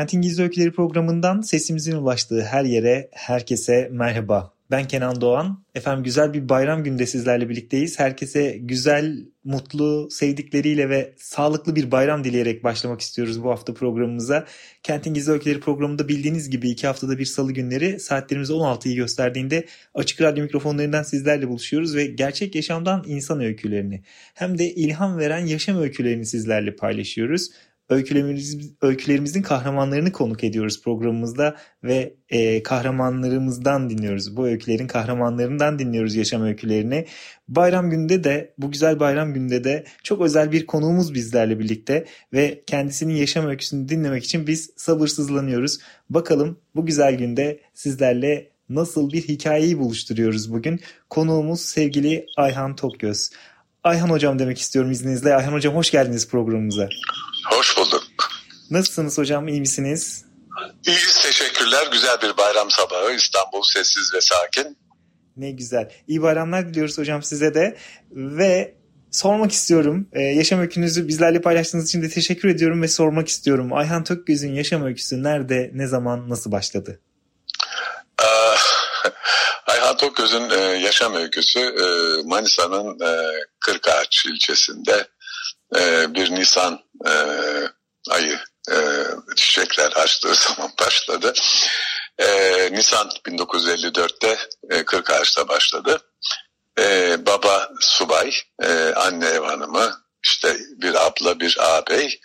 Kentin Gizli Öyküleri programından sesimizin ulaştığı her yere, herkese merhaba. Ben Kenan Doğan. Efendim güzel bir bayram günde sizlerle birlikteyiz. Herkese güzel, mutlu, sevdikleriyle ve sağlıklı bir bayram dileyerek başlamak istiyoruz bu hafta programımıza. Kentin Gizli Öyküleri programında bildiğiniz gibi iki haftada bir salı günleri saatlerimiz 16'yı gösterdiğinde açık radyo mikrofonlarından sizlerle buluşuyoruz ve gerçek yaşamdan insan öykülerini hem de ilham veren yaşam öykülerini sizlerle paylaşıyoruz öykülerimiz, öykülerimizin kahramanlarını konuk ediyoruz programımızda ve e, kahramanlarımızdan dinliyoruz. Bu öykülerin kahramanlarından dinliyoruz yaşam öykülerini. Bayram günde de bu güzel bayram günde de çok özel bir konuğumuz bizlerle birlikte ve kendisinin yaşam öyküsünü dinlemek için biz sabırsızlanıyoruz. Bakalım bu güzel günde sizlerle nasıl bir hikayeyi buluşturuyoruz bugün. Konuğumuz sevgili Ayhan Tokgöz. Ayhan Hocam demek istiyorum izninizle. Ayhan Hocam hoş geldiniz programımıza. Hoş bulduk. Nasılsınız hocam? İyi misiniz? İyiyiz teşekkürler. Güzel bir bayram sabahı. İstanbul sessiz ve sakin. Ne güzel. İyi bayramlar diliyoruz hocam size de. Ve sormak istiyorum. Ee, yaşam öykünüzü bizlerle paylaştığınız için de teşekkür ediyorum ve sormak istiyorum. Ayhan Tökgöz'ün yaşam öyküsü nerede, ne zaman, nasıl başladı? Ee, Ayhan Tökgöz'ün e, yaşam öyküsü e, Manisa'nın e, Kırkağaç ilçesinde e, bir Nisan ayı e, çiçekler açtığı zaman başladı. E, Nisan 1954'te e, Kırkağaç'ta başladı. E, baba subay, e, anne ev hanımı, işte bir abla, bir ağabey.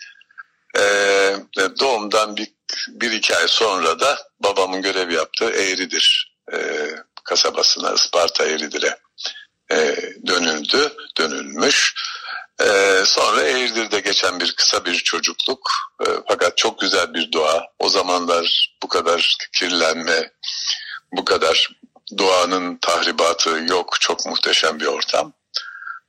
E, doğumdan bir, bir iki ay sonra da babamın görev yaptığı Eğridir kasabasına, Isparta Eğridir'e e, dönüldü, dönülmüş. Sonra Eğirdir'de geçen bir kısa bir çocukluk ee, fakat çok güzel bir doğa. O zamanlar bu kadar kirlenme, bu kadar doğanın tahribatı yok. Çok muhteşem bir ortam.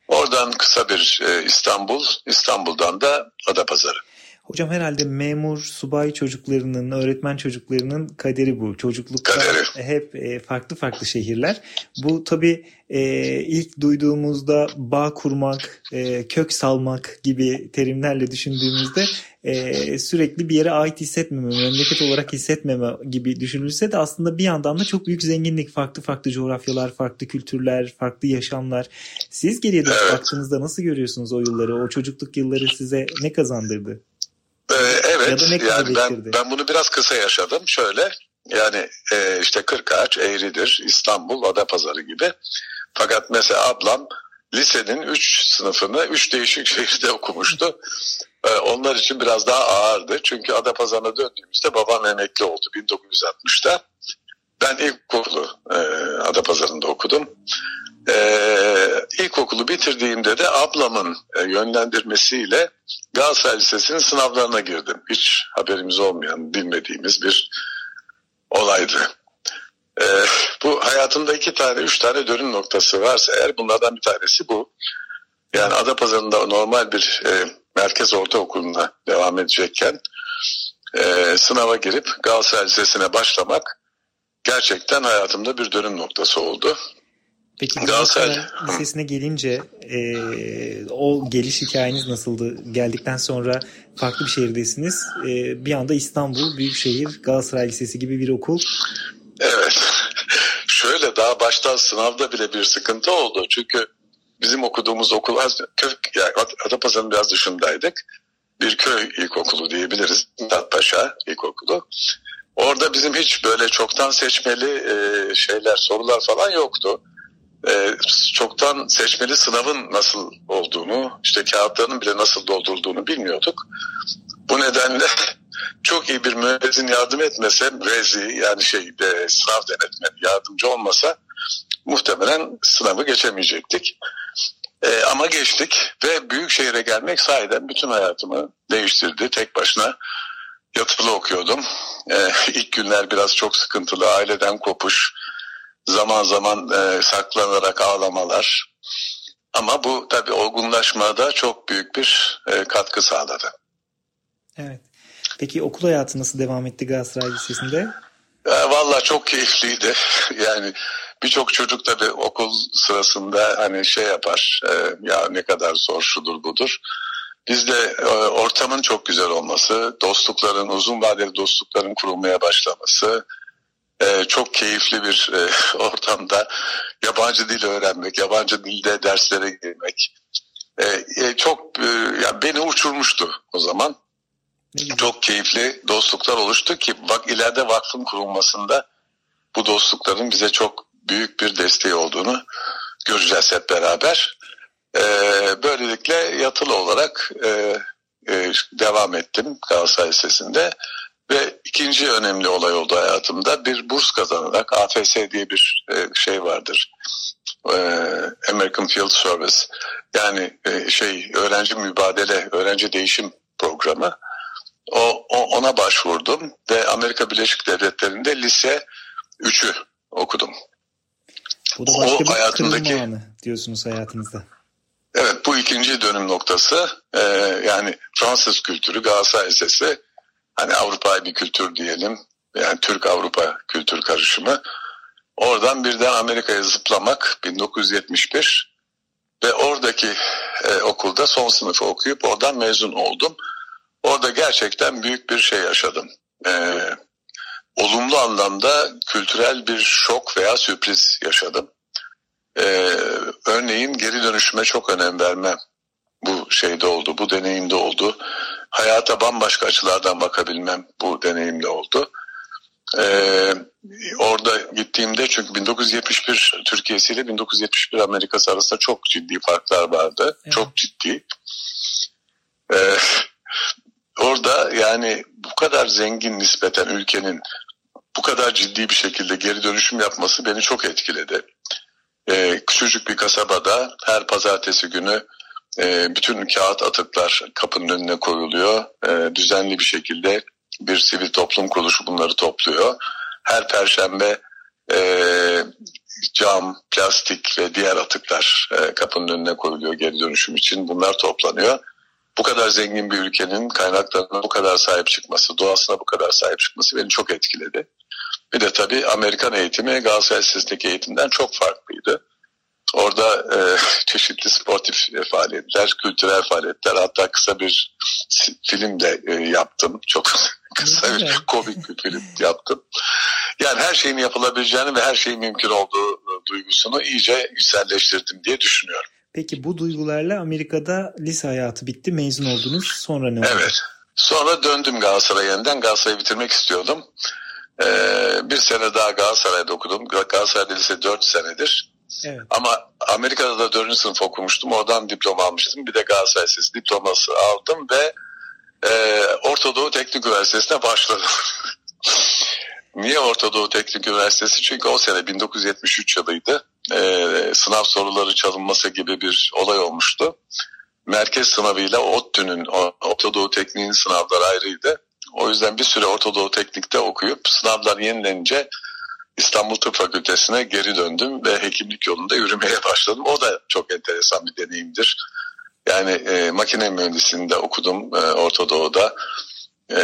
Oradan kısa bir e, İstanbul, İstanbul'dan da Adapazarı. Hocam herhalde memur, subay çocuklarının, öğretmen çocuklarının kaderi bu. Çocuklukta kaderi. hep e, farklı farklı şehirler. Bu tabii e, ilk duyduğumuzda bağ kurmak, e, kök salmak gibi terimlerle düşündüğümüzde e, sürekli bir yere ait hissetmeme, memleket olarak hissetmeme gibi düşünülse de aslında bir yandan da çok büyük zenginlik. Farklı farklı coğrafyalar, farklı kültürler, farklı yaşamlar. Siz geriye dönüp evet. baktığınızda nasıl görüyorsunuz o yılları? O çocukluk yılları size ne kazandırdı? Evet yani ben, ben bunu biraz kısa yaşadım. Şöyle yani e, işte Kırkağaç, Eğridir, İstanbul, Adapazarı gibi. Fakat mesela ablam lisenin 3 sınıfını 3 değişik şehirde okumuştu. Ee, onlar için biraz daha ağırdı. Çünkü Adapazarı'na döndüğümüzde babam emekli oldu 1960'ta. Ben ilkokulu e, Adapazarı'nda okudum. Ee, ilkokulu bitirdiğimde de ablamın e, yönlendirmesiyle Galatasaray Lisesi'nin sınavlarına girdim. Hiç haberimiz olmayan, bilmediğimiz bir olaydı. Ee, bu hayatımda iki tane, üç tane dönüm noktası varsa eğer bunlardan bir tanesi bu. Yani Adapazarı'nda normal bir e, merkez ortaokuluna devam edecekken e, sınava girip Galatasaray Lisesi'ne başlamak gerçekten hayatımda bir dönüm noktası oldu. Peki Galatasaray Lisesi'ne gelince e, o geliş hikayeniz nasıldı? Geldikten sonra farklı bir şehirdesiniz. E, bir anda İstanbul, Büyükşehir, Galatasaray Lisesi gibi bir okul. Evet. Şöyle daha baştan sınavda bile bir sıkıntı oldu. Çünkü bizim okuduğumuz okul kök, yani Adapazarı'nın biraz dışındaydık. Bir köy ilkokulu diyebiliriz. Paşa ilkokulu. Orada bizim hiç böyle çoktan seçmeli e, şeyler, sorular falan yoktu e, çoktan seçmeli sınavın nasıl olduğunu, işte kağıtlarının bile nasıl doldurulduğunu bilmiyorduk. Bu nedenle çok iyi bir müezzin yardım etmese, rezi yani şey e, sınav denetmeni yardımcı olmasa muhtemelen sınavı geçemeyecektik. Ama geçtik ve büyük şehire gelmek sahiden bütün hayatımı değiştirdi. Tek başına yatılı okuyordum. E, ilk günler biraz çok sıkıntılı. Aileden kopuş, zaman zaman e, saklanarak ağlamalar. Ama bu tabii olgunlaşmada çok büyük bir e, katkı sağladı. Evet. Peki okul hayatı nasıl devam etti Galatasaray Lisesi'nde? E, Valla çok keyifliydi. Yani birçok çocuk tabii okul sırasında hani şey yapar. E, ya ne kadar zor şudur budur. Bizde e, ortamın çok güzel olması, dostlukların, uzun vadeli dostlukların kurulmaya başlaması, e, çok keyifli bir e, ortamda yabancı dil öğrenmek, yabancı dilde derslere girmek e, e, çok e, yani beni uçurmuştu o zaman. Çok keyifli dostluklar oluştu ki bak ileride vakfın kurulmasında bu dostlukların bize çok büyük bir desteği olduğunu göreceğiz hep beraber. E, böylelikle yatılı olarak e, e, devam ettim Galatasaray Lisesi'nde. Ve ikinci önemli olay oldu hayatımda bir burs kazanarak AFS diye bir e, şey vardır. E, American Field Service yani e, şey öğrenci mübadele, öğrenci değişim programı. O, ona başvurdum ve Amerika Birleşik Devletleri'nde lise 3'ü okudum. Bu da başka o bir hayatımdaki diyorsunuz hayatınızda. Evet bu ikinci dönüm noktası. Ee, yani Fransız kültürü Galatasaray Lisesi hani Avrupa bir kültür diyelim. Yani Türk-Avrupa kültür karışımı. Oradan birden Amerika'ya zıplamak 1971 ve oradaki e, okulda son sınıfı okuyup oradan mezun oldum. Orada gerçekten büyük bir şey yaşadım. E, olumlu anlamda kültürel bir şok veya sürpriz yaşadım. E, örneğin geri dönüşüme çok önem vermem bu şeyde oldu, bu deneyimde oldu hayata bambaşka açılardan bakabilmem bu deneyimle oldu. Ee, orada gittiğimde çünkü 1971 Türkiye'si ile 1971 Amerika'sı arasında çok ciddi farklar vardı. Evet. Çok ciddi. Ee, orada yani bu kadar zengin nispeten ülkenin bu kadar ciddi bir şekilde geri dönüşüm yapması beni çok etkiledi. Ee, küçücük bir kasabada her pazartesi günü e, bütün kağıt atıklar kapının önüne koyuluyor. E, düzenli bir şekilde bir sivil toplum kuruluşu bunları topluyor. Her perşembe e, cam, plastik ve diğer atıklar e, kapının önüne koyuluyor geri dönüşüm için. Bunlar toplanıyor. Bu kadar zengin bir ülkenin kaynaklarına bu kadar sahip çıkması, doğasına bu kadar sahip çıkması beni çok etkiledi. Bir de tabii Amerikan eğitimi Galatasaray Lisesi'ndeki eğitimden çok farklıydı. Orada e, çeşitli sportif faaliyetler, kültürel faaliyetler hatta kısa bir film de e, yaptım. Çok kısa bir komik bir film yaptım. Yani her şeyin yapılabileceğini ve her şeyin mümkün olduğu e, duygusunu iyice içselleştirdim diye düşünüyorum. Peki bu duygularla Amerika'da lise hayatı bitti. Mezun oldunuz. Sonra ne oldu? Evet. Sonra döndüm Galatasaray'a yeniden. Galatasaray'ı bitirmek istiyordum. Ee, bir sene daha Galatasaray'da okudum. Galatasaray'da lise 4 senedir. Evet. Ama Amerika'da da 4. sınıf okumuştum. Oradan diploma almıştım. Bir de Galatasaray Lisesi diploması aldım ve e, Orta Doğu Teknik Üniversitesi'ne başladım. Niye Orta Doğu Teknik Üniversitesi? Çünkü o sene 1973 yılıydı. E, sınav soruları çalınması gibi bir olay olmuştu. Merkez sınavıyla ODTÜ'nün, Orta Doğu Tekniğin sınavları ayrıydı. O yüzden bir süre Orta Doğu Teknik'te okuyup sınavlar yenilenince İstanbul Tıp Fakültesine geri döndüm ve hekimlik yolunda yürümeye başladım. O da çok enteresan bir deneyimdir. Yani e, makine mühendisliğinde okudum e, Orta Doğu'da. E,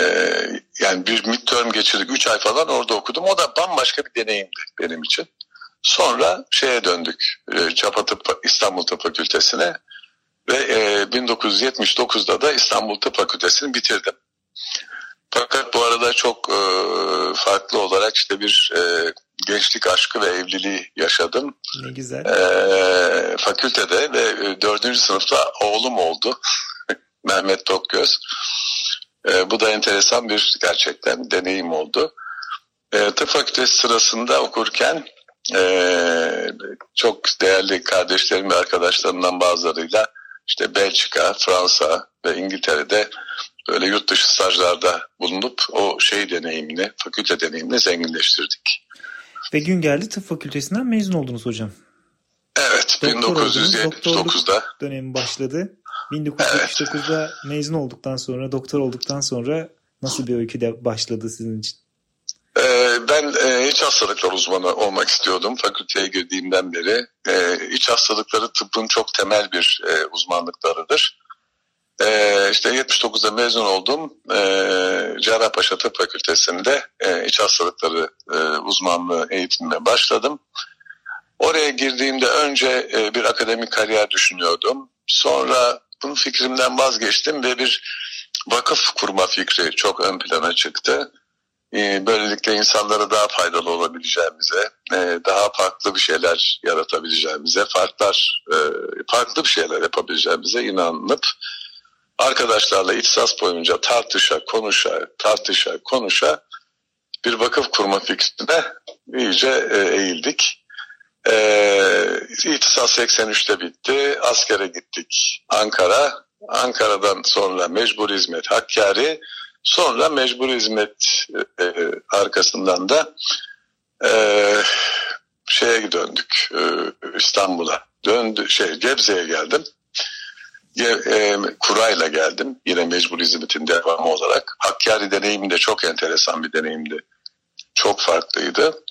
yani bir midterm geçirdik. Üç ay falan orada okudum. O da bambaşka bir deneyimdi benim için. Sonra şeye döndük. E, Çapa Tıp, İstanbul Tıp Fakültesine. Ve e, 1979'da da İstanbul Tıp Fakültesini bitirdim. Fakat bu arada çok e, farklı olarak işte bir e, gençlik aşkı ve evliliği yaşadım. Ne güzel. E, fakültede ve e, dördüncü sınıfta oğlum oldu. Mehmet Tokgöz. E, bu da enteresan bir gerçekten deneyim oldu. E, tıp fakültesi sırasında okurken e, çok değerli kardeşlerim ve arkadaşlarımdan bazılarıyla işte Belçika, Fransa ve İngiltere'de böyle yurt dışı stajlarda bulunup o şey deneyimini, fakülte deneyimini zenginleştirdik. Ve gün geldi tıp fakültesinden mezun oldunuz hocam. Evet, Doktor 1979'da. dönemi başladı. 1979'da evet. mezun olduktan sonra, doktor olduktan sonra Nasıl bir öykü de başladı sizin için? Ee, ben e, iç hastalıklar uzmanı olmak istiyordum fakülteye girdiğimden beri. E, iç hastalıkları tıbbın çok temel bir e, uzmanlıklarıdır. E, işte 79'da mezun oldum. E, Cerrahpaşa Tıp Fakültesi'nde e, iç hastalıkları e, uzmanlığı eğitimine başladım. Oraya girdiğimde önce e, bir akademik kariyer düşünüyordum. Sonra bunun fikrimden vazgeçtim ve bir vakıf kurma fikri çok ön plana çıktı. E, böylelikle insanlara daha faydalı olabileceğimize, e, daha farklı bir şeyler yaratabileceğimize, farklar, farklı bir şeyler yapabileceğimize inanıp arkadaşlarla ihtisas boyunca tartışa, konuşa, tartışa, konuşa bir vakıf kurma fikrine iyice eğildik. Ee, İhtisas 83'te bitti. Askere gittik Ankara. Ankara'dan sonra mecbur hizmet Hakkari. Sonra mecbur hizmet e, arkasından da e, şeye döndük e, İstanbul'a. Döndü şey Gebze'ye geldim. E, kurayla geldim. Yine mecbur hizmetin devamı olarak. Hakkari deneyimi de çok enteresan bir deneyimdi. Çok farklıydı.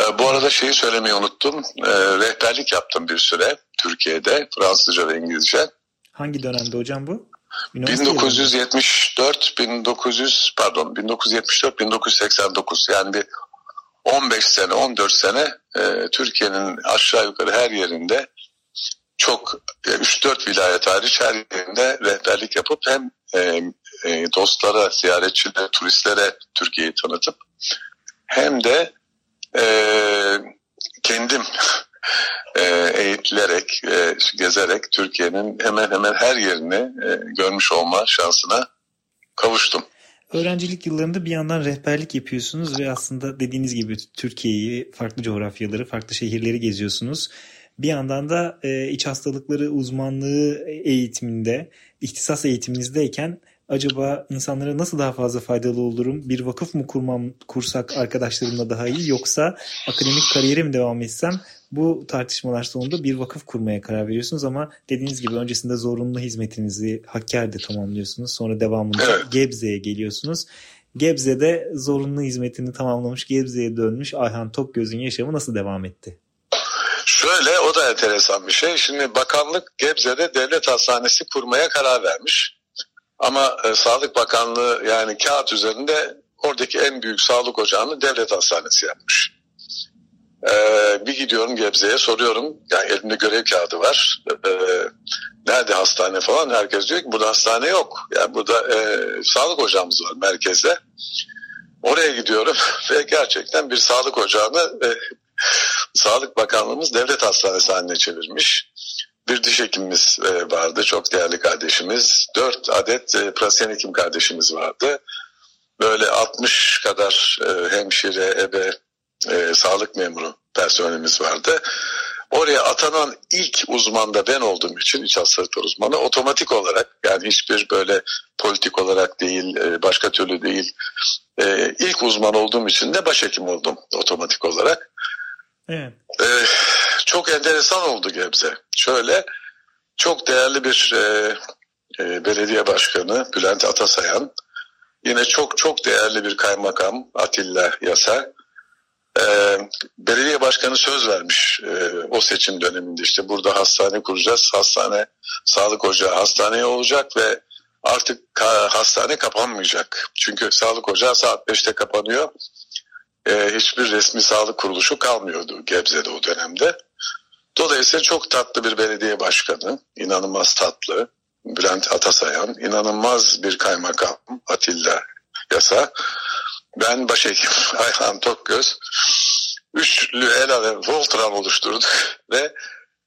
E, bu arada şeyi söylemeyi unuttum. E, rehberlik yaptım bir süre Türkiye'de Fransızca ve İngilizce. Hangi dönemde hocam bu? 1974 1900 pardon 1974 1989 yani bir 15 sene 14 sene e, Türkiye'nin aşağı yukarı her yerinde çok e, 3-4 vilayet hariç her yerinde rehberlik yapıp hem e, e, dostlara, ziyaretçilere, turistlere Türkiye'yi tanıtıp hem de e, kendim eğitilerek, gezerek Türkiye'nin hemen hemen her yerini görmüş olma şansına kavuştum. Öğrencilik yıllarında bir yandan rehberlik yapıyorsunuz ve aslında dediğiniz gibi Türkiye'yi, farklı coğrafyaları, farklı şehirleri geziyorsunuz. Bir yandan da e, iç hastalıkları uzmanlığı eğitiminde, ihtisas eğitiminizdeyken acaba insanlara nasıl daha fazla faydalı olurum? Bir vakıf mı kurmam kursak arkadaşlarımla daha iyi yoksa akademik kariyere mi devam etsem? Bu tartışmalar sonunda bir vakıf kurmaya karar veriyorsunuz ama dediğiniz gibi öncesinde zorunlu hizmetinizi Hakkari'de tamamlıyorsunuz. Sonra devamında. Gebze'ye geliyorsunuz. Gebze'de zorunlu hizmetini tamamlamış, Gebze'ye dönmüş Ayhan Tokgöz'ün yaşamı nasıl devam etti? Şöyle o da enteresan bir şey. Şimdi bakanlık Gebze'de devlet hastanesi kurmaya karar vermiş. Ama e, Sağlık Bakanlığı yani kağıt üzerinde oradaki en büyük sağlık ocağını devlet hastanesi yapmış. Ee, bir gidiyorum Gebze'ye soruyorum. Yani elimde görev kağıdı var. Ee, nerede hastane falan? Herkes diyor ki burada hastane yok. Yani burada e, sağlık ocağımız var merkezde. Oraya gidiyorum ve gerçekten bir sağlık ocağını e, Sağlık Bakanlığımız devlet hastanesi haline çevirmiş bir diş hekimimiz e, vardı. Çok değerli kardeşimiz. Dört adet e, prasen hekim kardeşimiz vardı. Böyle 60 kadar e, hemşire, ebe, sağlık memuru personelimiz vardı. Oraya atanan ilk uzman da ben olduğum için iç hastalıklar uzmanı otomatik olarak yani hiçbir böyle politik olarak değil başka türlü değil ilk uzman olduğum için de başhekim oldum otomatik olarak. Evet. Ee, çok enteresan oldu Gebze. Şöyle çok değerli bir e, e, belediye başkanı Bülent Atasayan, yine çok çok değerli bir kaymakam Atilla Yasa, e, belediye başkanı söz vermiş e, o seçim döneminde işte burada hastane kuracağız, hastane sağlık ocağı hastaneye olacak ve artık hastane kapanmayacak. Çünkü sağlık ocağı saat 5'te kapanıyor e, hiçbir resmi sağlık kuruluşu kalmıyordu Gebze'de o dönemde. Dolayısıyla çok tatlı bir belediye başkanı, inanılmaz tatlı, Bülent Atasayan, inanılmaz bir kaymakam Atilla Yasa, ben başhekim Ayhan Tokgöz, üçlü el alem Voltran oluşturduk ve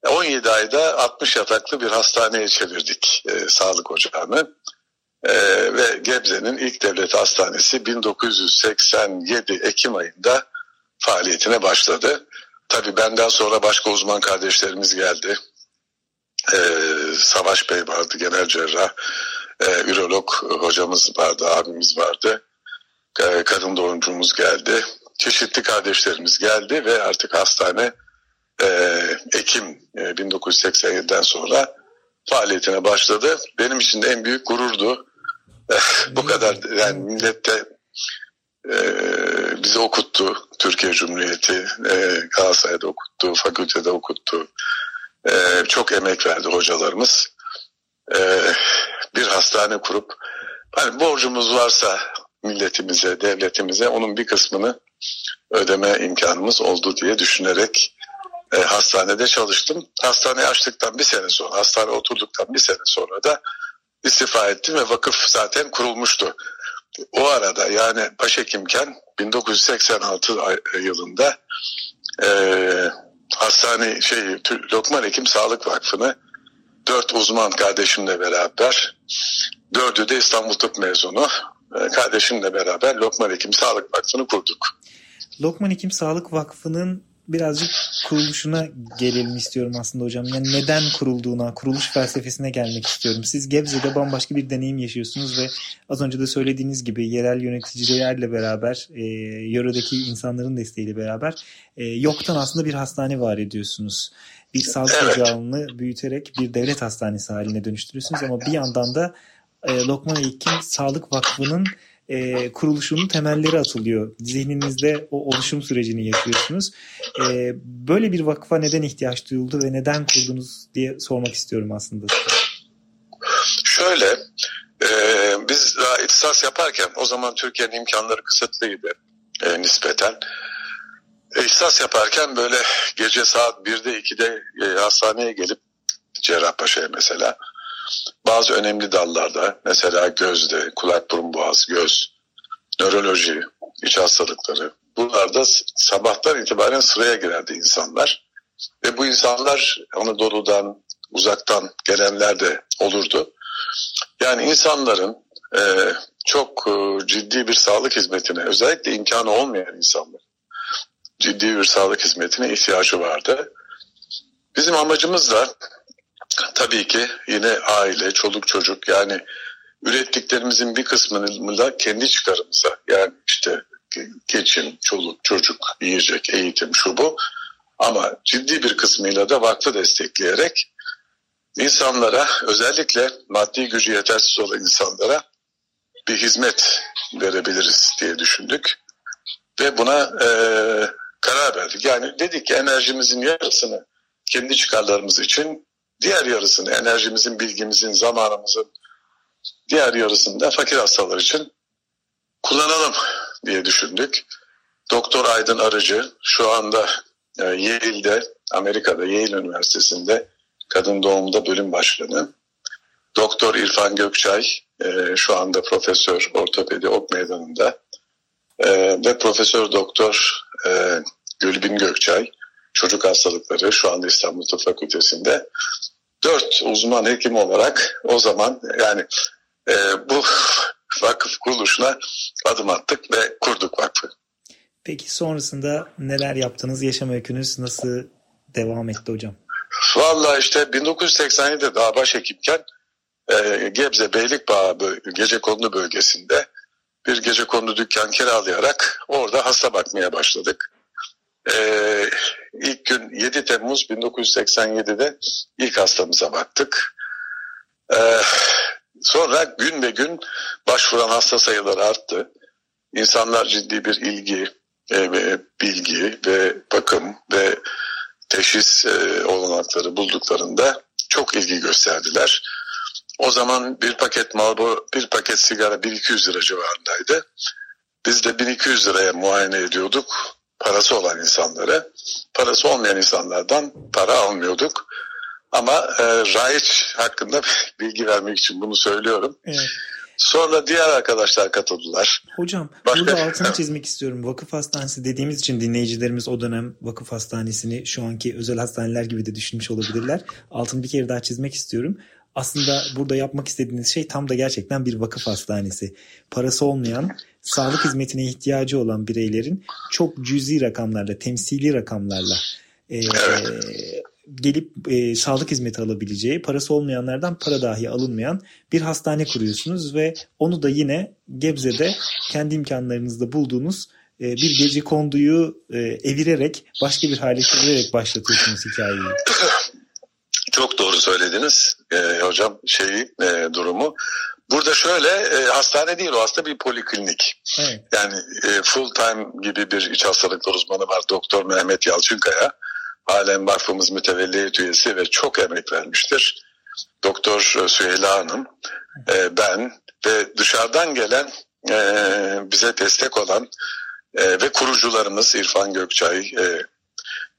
17 ayda 60 yataklı bir hastaneye çevirdik e, sağlık ocağını. Ee, ve Gebze'nin ilk devlet hastanesi 1987 Ekim ayında faaliyetine başladı. Tabii benden sonra başka uzman kardeşlerimiz geldi. Ee, Savaş Bey vardı, genel cerrah. Ee, ürolog hocamız vardı, abimiz vardı. Ee, kadın doğumcumuz geldi. Çeşitli kardeşlerimiz geldi ve artık hastane e, Ekim e, 1987'den sonra faaliyetine başladı. Benim için de en büyük gururdu. Bu kadar yani millette e, bizi okuttu. Türkiye Cumhuriyeti e, Galatasaray'da okuttu, fakültede okuttu. E, çok emek verdi hocalarımız. E, bir hastane kurup hani borcumuz varsa milletimize, devletimize onun bir kısmını ödeme imkanımız oldu diye düşünerek e, hastanede çalıştım. Hastane açtıktan bir sene sonra, hastane oturduktan bir sene sonra da istifa ettim ve vakıf zaten kurulmuştu. O arada yani başhekimken 1986 yılında e, hastane şey Lokman Hekim Sağlık Vakfı'nı dört uzman kardeşimle beraber dördü de İstanbul Tıp mezunu e, kardeşimle beraber Lokman Hekim Sağlık Vakfı'nı kurduk. Lokman Hekim Sağlık Vakfı'nın birazcık kuruluşuna gelelim istiyorum aslında hocam. Yani neden kurulduğuna, kuruluş felsefesine gelmek istiyorum. Siz Gebze'de bambaşka bir deneyim yaşıyorsunuz ve az önce de söylediğiniz gibi yerel yöneticilerle beraber, e, yöredeki insanların desteğiyle beraber e, yoktan aslında bir hastane var ediyorsunuz. Bir sağlık evet. ocağını büyüterek bir devlet hastanesi haline dönüştürüyorsunuz ama bir yandan da e, Lokman Hekim Sağlık Vakfı'nın e, kuruluşunun temelleri atılıyor. Zihninizde o oluşum sürecini yaşıyorsunuz. E, böyle bir vakfa neden ihtiyaç duyuldu ve neden kurdunuz diye sormak istiyorum aslında. Şöyle, e, biz daha ihtisas yaparken o zaman Türkiye'nin imkanları kısıtlıydı e, nispeten. İhtisas yaparken böyle gece saat 1'de 2'de e, hastaneye gelip Cerrahpaşa'ya mesela bazı önemli dallarda mesela gözde, kulak burun boğaz, göz, nöroloji, iç hastalıkları bunlarda sabahtan itibaren sıraya girerdi insanlar. Ve bu insanlar Anadolu'dan, uzaktan gelenler de olurdu. Yani insanların e, çok e, ciddi bir sağlık hizmetine, özellikle imkanı olmayan insanlar ciddi bir sağlık hizmetine ihtiyacı vardı. Bizim amacımız da tabii ki yine aile, çoluk çocuk yani ürettiklerimizin bir kısmını da kendi çıkarımıza yani işte geçim, çoluk, çocuk, yiyecek, eğitim, şu bu ama ciddi bir kısmıyla da vakfı destekleyerek insanlara özellikle maddi gücü yetersiz olan insanlara bir hizmet verebiliriz diye düşündük. Ve buna e, karar verdik. Yani dedik ki enerjimizin yarısını kendi çıkarlarımız için Diğer yarısını enerjimizin, bilgimizin, zamanımızın diğer yarısını da fakir hastalar için kullanalım diye düşündük. Doktor Aydın Arıcı şu anda e, Yale'de, Amerika'da Yale Üniversitesi'nde kadın doğumda bölüm başkanı. Doktor İrfan Gökçay e, şu anda profesör ortopedi ok meydanında e, ve profesör doktor Gülbin Gökçay çocuk hastalıkları şu anda İstanbul Tıp Fakültesi'nde dört uzman hekim olarak o zaman yani e, bu vakıf kuruluşuna adım attık ve kurduk vakfı. Peki sonrasında neler yaptınız? Yaşam öykünüz nasıl devam etti hocam? Valla işte 1987'de daha başhekimken e, Gebze Beylikbağı gece konulu bölgesinde bir gece konulu dükkan kiralayarak orada hasta bakmaya başladık. Ee, ilk gün 7 Temmuz 1987'de ilk hastamıza baktık. Ee, sonra gün ve gün başvuran hasta sayıları arttı. İnsanlar ciddi bir ilgi, e, bilgi ve bakım ve teşhis e, olanakları bulduklarında çok ilgi gösterdiler. O zaman bir paket Marlboro, bir paket sigara 1200 lira civarındaydı. Biz de 1200 liraya muayene ediyorduk parası olan insanlara, parası olmayan insanlardan para almıyorduk. Ama e, raiç hakkında bilgi vermek için bunu söylüyorum. Evet. Sonra diğer arkadaşlar katıldılar. Hocam Başka... burada altını çizmek istiyorum. Vakıf hastanesi dediğimiz için dinleyicilerimiz o dönem vakıf hastanesini şu anki özel hastaneler gibi de düşünmüş olabilirler. Altını bir kere daha çizmek istiyorum aslında burada yapmak istediğiniz şey tam da gerçekten bir vakıf hastanesi. Parası olmayan, sağlık hizmetine ihtiyacı olan bireylerin çok cüzi rakamlarla, temsili rakamlarla e, gelip e, sağlık hizmeti alabileceği, parası olmayanlardan para dahi alınmayan bir hastane kuruyorsunuz ve onu da yine Gebze'de kendi imkanlarınızda bulduğunuz e, bir gece konduyu e, evirerek, başka bir hale çevirerek başlatıyorsunuz hikayeyi. Çok doğru söylediniz e, hocam şeyi e, durumu. Burada şöyle e, hastane değil o aslında bir poliklinik. Evet. Yani e, full time gibi bir iç hastalıklar uzmanı var Doktor Mehmet Yalçınkaya. Halen vakfımız mütevelli üyesi ve çok emek vermiştir. Doktor e, Süheyla Hanım, e, ben ve dışarıdan gelen e, bize destek olan e, ve kurucularımız İrfan Gökçay, e,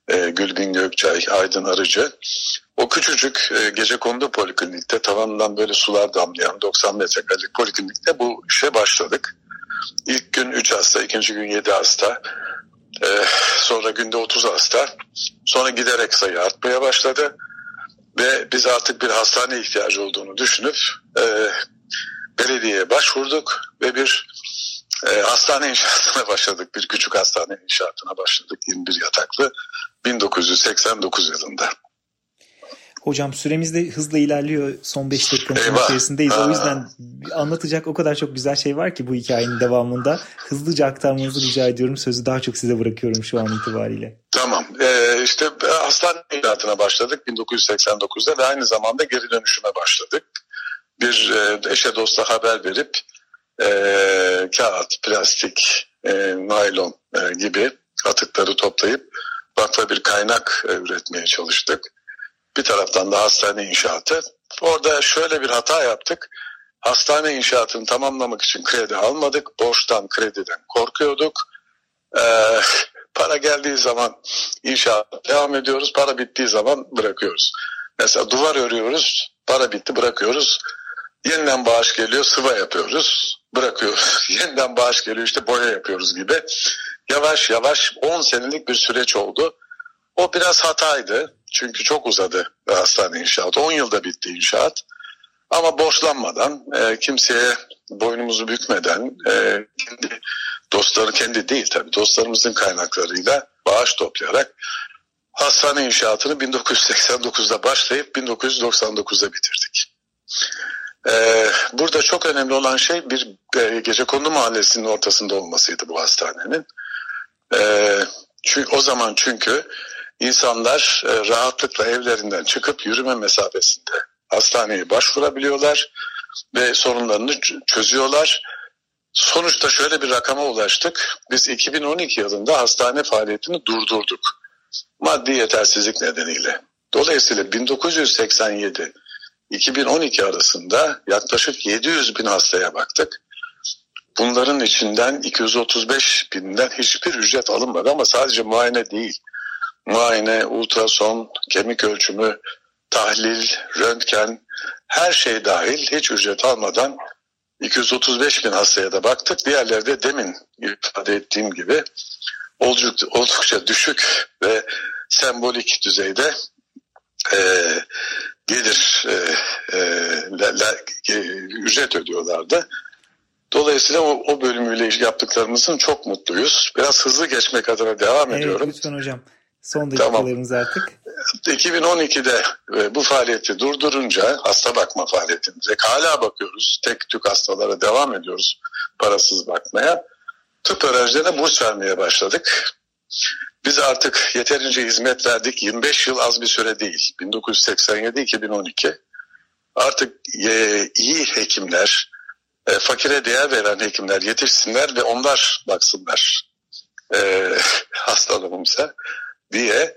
e, Gülbin Gökçay, Aydın Arıcı. O küçücük e, gece kondu poliklinikte tavanından böyle sular damlayan 90 metrekarelik poliklinikte bu işe başladık. İlk gün 3 hasta, ikinci gün 7 hasta, e, sonra günde 30 hasta. Sonra giderek sayı artmaya başladı ve biz artık bir hastane ihtiyacı olduğunu düşünüp e, belediyeye başvurduk ve bir e, hastane inşaatına başladık. Bir küçük hastane inşaatına başladık 21 yataklı 1989 yılında. Hocam süremiz de hızla ilerliyor. Son 5 dakikanın içerisindeyiz. O yüzden anlatacak o kadar çok güzel şey var ki bu hikayenin devamında. Hızlıca aktarmanızı rica ediyorum. Sözü daha çok size bırakıyorum şu an itibariyle. Tamam. Ee, işte hastane hayatına başladık 1989'da ve aynı zamanda geri dönüşüme başladık. Bir e, eşe dosta haber verip e, kağıt, plastik, e, naylon e, gibi atıkları toplayıp vakfa bir kaynak e, üretmeye çalıştık. Bir taraftan da hastane inşaatı. Orada şöyle bir hata yaptık. Hastane inşaatını tamamlamak için kredi almadık. Borçtan, krediden korkuyorduk. Ee, para geldiği zaman inşaat devam ediyoruz. Para bittiği zaman bırakıyoruz. Mesela duvar örüyoruz. Para bitti bırakıyoruz. Yeniden bağış geliyor sıva yapıyoruz. Bırakıyoruz. Yeniden bağış geliyor işte boya yapıyoruz gibi. Yavaş yavaş 10 senelik bir süreç oldu. O biraz hataydı. Çünkü çok uzadı hastane inşaatı. 10 yılda bitti inşaat. Ama borçlanmadan, e, kimseye boynumuzu bükmeden, e, kendi dostları kendi değil tabii dostlarımızın kaynaklarıyla bağış toplayarak hastane inşaatını 1989'da başlayıp 1999'da bitirdik. Ee, burada çok önemli olan şey bir e, gece kondu mahallesinin ortasında olmasıydı bu hastanenin. Ee, çünkü o zaman çünkü insanlar e, rahatlıkla evlerinden çıkıp yürüme mesafesinde hastaneye başvurabiliyorlar ve sorunlarını çözüyorlar. Sonuçta şöyle bir rakama ulaştık. Biz 2012 yılında hastane faaliyetini durdurduk. Maddi yetersizlik nedeniyle. Dolayısıyla 1987 2012 arasında yaklaşık 700 bin hastaya baktık. Bunların içinden 235 binden hiçbir ücret alınmadı ama sadece muayene değil muayene, ultrason, kemik ölçümü, tahlil, röntgen her şey dahil hiç ücret almadan 235 bin hastaya da baktık. Diğerleri de demin ifade ettiğim gibi oldukça düşük ve sembolik düzeyde e, gelir e, e, la, la, e, ücret ödüyorlardı. Dolayısıyla o, o bölümüyle yaptıklarımızın çok mutluyuz. Biraz hızlı geçmek adına devam evet, ediyorum. Lütfen hocam. Son dakikalarımız tamam. artık. 2012'de e, bu faaliyeti durdurunca hasta bakma faaliyetimize hala bakıyoruz. Tek tük hastalara devam ediyoruz parasız bakmaya. Tıp öğrencilerine burs vermeye başladık. Biz artık yeterince hizmet verdik. 25 yıl az bir süre değil. 1987-2012. Artık e, iyi hekimler, e, fakire değer veren hekimler yetişsinler ve onlar baksınlar e, hastalarımıza diye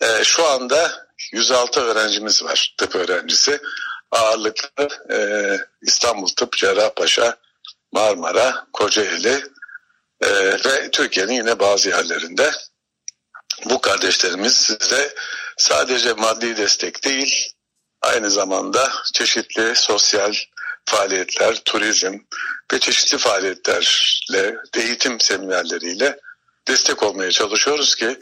e, şu anda 106 öğrencimiz var tıp öğrencisi. Ağırlıklı e, İstanbul Tıp, Cerrahpaşa, Marmara, Kocaeli e, ve Türkiye'nin yine bazı yerlerinde. Bu kardeşlerimiz size sadece maddi destek değil, aynı zamanda çeşitli sosyal faaliyetler, turizm ve çeşitli faaliyetlerle, eğitim seminerleriyle destek olmaya çalışıyoruz ki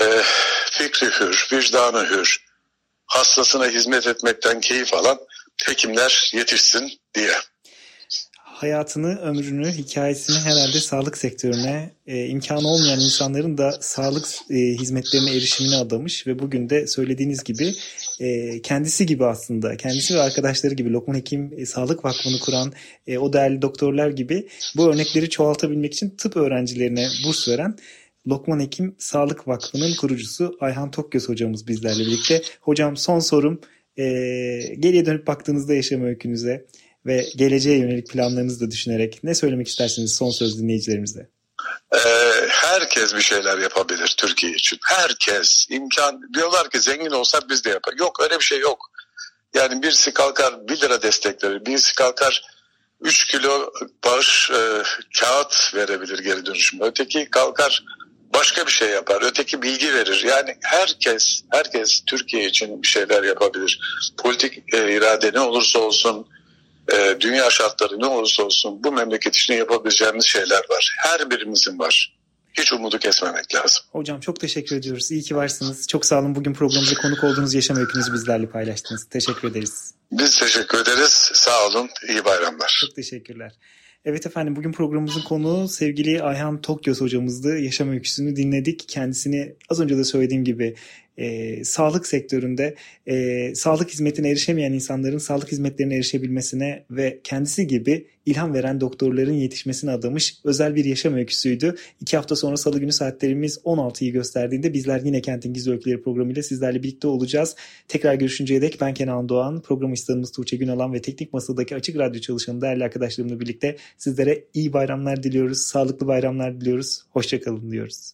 e, fikri hür, vicdanı hür, hastasına hizmet etmekten keyif alan hekimler yetişsin diye. Hayatını, ömrünü, hikayesini herhalde sağlık sektörüne e, imkanı olmayan insanların da sağlık e, hizmetlerine erişimine adamış ve bugün de söylediğiniz gibi e, kendisi gibi aslında, kendisi ve arkadaşları gibi Lokman Hekim e, Sağlık Vakfı'nı kuran e, o değerli doktorlar gibi bu örnekleri çoğaltabilmek için tıp öğrencilerine burs veren Lokman Hekim Sağlık Vakfı'nın kurucusu Ayhan Tokgöz hocamız bizlerle birlikte. Hocam son sorum e, geriye dönüp baktığınızda yaşam öykünüze ve geleceğe yönelik planlarınızı da düşünerek ne söylemek istersiniz son söz dinleyicilerimize? Ee, herkes bir şeyler yapabilir Türkiye için. Herkes imkan diyorlar ki zengin olsak biz de yapar. Yok öyle bir şey yok. Yani birisi kalkar 1 lira destekleri, birisi kalkar 3 kilo bağış e, kağıt verebilir geri dönüşüm. Öteki kalkar başka bir şey yapar. Öteki bilgi verir. Yani herkes herkes Türkiye için bir şeyler yapabilir. Politik e, irade ne olursa olsun, e, dünya şartları ne olursa olsun bu memleket için yapabileceğimiz şeyler var. Her birimizin var. Hiç umudu kesmemek lazım. Hocam çok teşekkür ediyoruz. İyi ki varsınız. Çok sağ olun. Bugün programımıza konuk olduğunuz yaşam öykünüzü bizlerle paylaştınız. Teşekkür ederiz. Biz teşekkür ederiz. Sağ olun. İyi bayramlar. Çok teşekkürler. Evet efendim bugün programımızın konuğu sevgili Ayhan Tokyos hocamızdı. Yaşam öyküsünü dinledik. Kendisini az önce de söylediğim gibi e, sağlık sektöründe e, sağlık hizmetine erişemeyen insanların sağlık hizmetlerine erişebilmesine ve kendisi gibi ilham veren doktorların yetişmesine adamış özel bir yaşam öyküsüydü. İki hafta sonra salı günü saatlerimiz 16'yı gösterdiğinde bizler yine Kentin Gizli Öyküleri programıyla sizlerle birlikte olacağız. Tekrar görüşünceye dek ben Kenan Doğan, program asistanımız Tuğçe Günalan ve teknik masadaki Açık Radyo çalışanı değerli arkadaşlarımla birlikte sizlere iyi bayramlar diliyoruz, sağlıklı bayramlar diliyoruz. Hoşçakalın diyoruz.